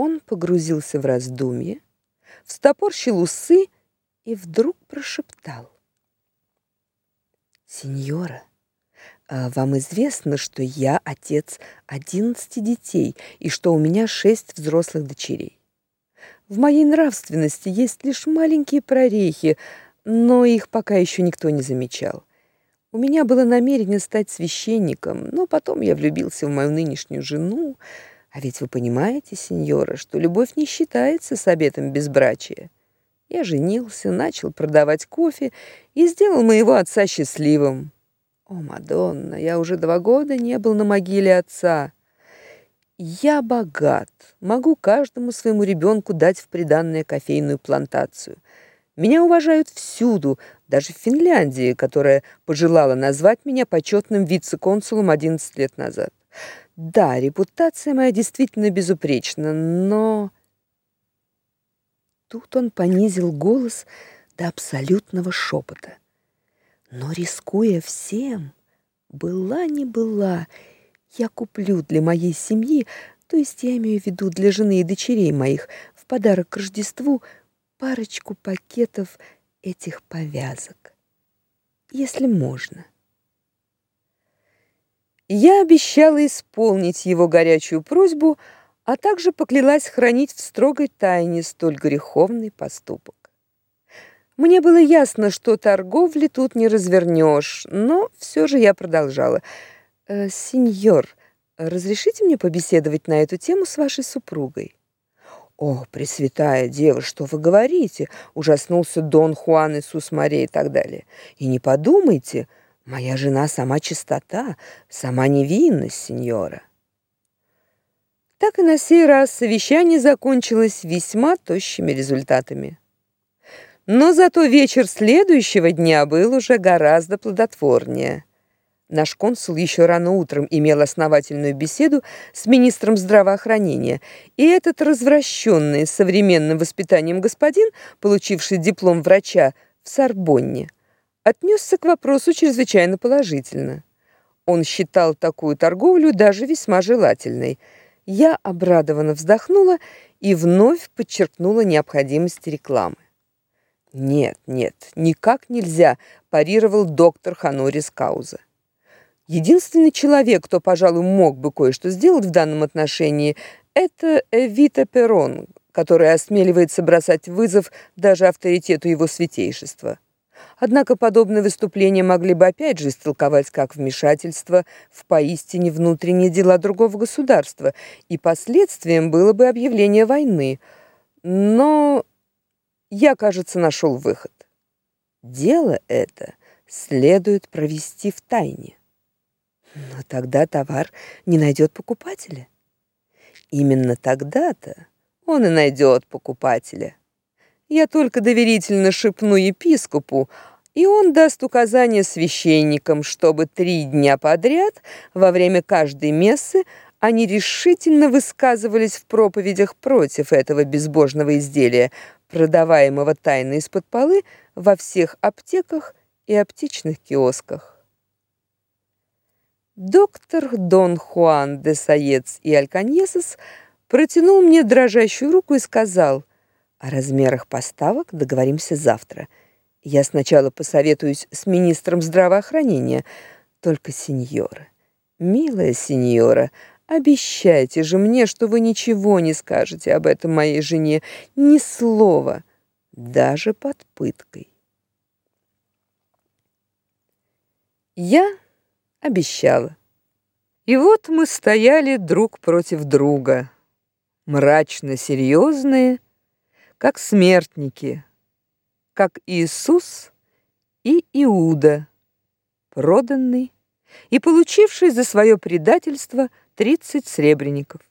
Он погрузился в раздумье, встопорщил усы и вдруг прошептал. «Сеньора, а вам известно, что я отец одиннадцати детей и что у меня шесть взрослых дочерей. В моей нравственности есть лишь маленькие прорехи, но их пока еще никто не замечал. У меня было намерение стать священником, но потом я влюбился в мою нынешнюю жену. А ведь вы понимаете, сеньора, что любовь не считается с обетом безбрачия. Я женился, начал продавать кофе и сделал моего отца счастливым. О, Мадонна, я уже два года не был на могиле отца. Я богат, могу каждому своему ребенку дать в приданное кофейную плантацию — меня уважают всюду, даже в Финляндии, которая пожелала назвать меня почетным вице-консулом 11 лет назад. Да, репутация моя действительно безупречна, но Тут он понизил голос до абсолютного шепота. Но рискуя всем, была не была, я куплю для моей семьи, то есть я имею в виду для жены и дочерей моих, в подарок к Рождеству парочку пакетов этих повязок, если можно. Я обещала исполнить его горячую просьбу, а также поклялась хранить в строгой тайне столь греховный поступок. Мне было ясно, что торговли тут не развернешь, но все же я продолжала. «Э, «Сеньор, разрешите мне побеседовать на эту тему с вашей супругой?» «О, Пресвятая Дева, что вы говорите?» – ужаснулся Дон Хуан Иисус Мария и так далее. «И не подумайте, моя жена сама чистота, сама невинность, сеньора». Так и на сей раз совещание закончилось весьма тощими результатами. Но зато вечер следующего дня был уже гораздо плодотворнее – Наш консул еще рано утром имел основательную беседу с министром здравоохранения, и этот развращенный современным воспитанием господин, получивший диплом врача в Сорбонне, отнесся к вопросу чрезвычайно положительно. Он считал такую торговлю даже весьма желательной. Я обрадованно вздохнула и вновь подчеркнула необходимость рекламы. «Нет, нет, никак нельзя», – парировал доктор Ханорис Кауза. Единственный человек, кто, пожалуй, мог бы кое-что сделать в данном отношении, это Эвита Перрон, который осмеливается бросать вызов даже авторитету его святейшества. Однако подобные выступления могли бы опять же истолковать как вмешательство в поистине внутренние дела другого государства, и последствием было бы объявление войны. Но я, кажется, нашел выход. Дело это следует провести в тайне. Но тогда товар не найдет покупателя. Именно тогда-то он и найдет покупателя. Я только доверительно шепну епископу, и он даст указание священникам, чтобы три дня подряд во время каждой мессы они решительно высказывались в проповедях против этого безбожного изделия, продаваемого тайно из-под полы во всех аптеках и аптечных киосках. Доктор Дон Хуан де Саец и Альканьесес протянул мне дрожащую руку и сказал: "О размерах поставок договоримся завтра. Я сначала посоветуюсь с министром здравоохранения. Только, сеньора, милая сеньора, обещайте же мне, что вы ничего не скажете об этом моей жене, ни слова, даже под пыткой". Я обещала. И вот мы стояли друг против друга, мрачно серьезные, как смертники, как Иисус и Иуда, проданный и получивший за свое предательство 30 сребреников.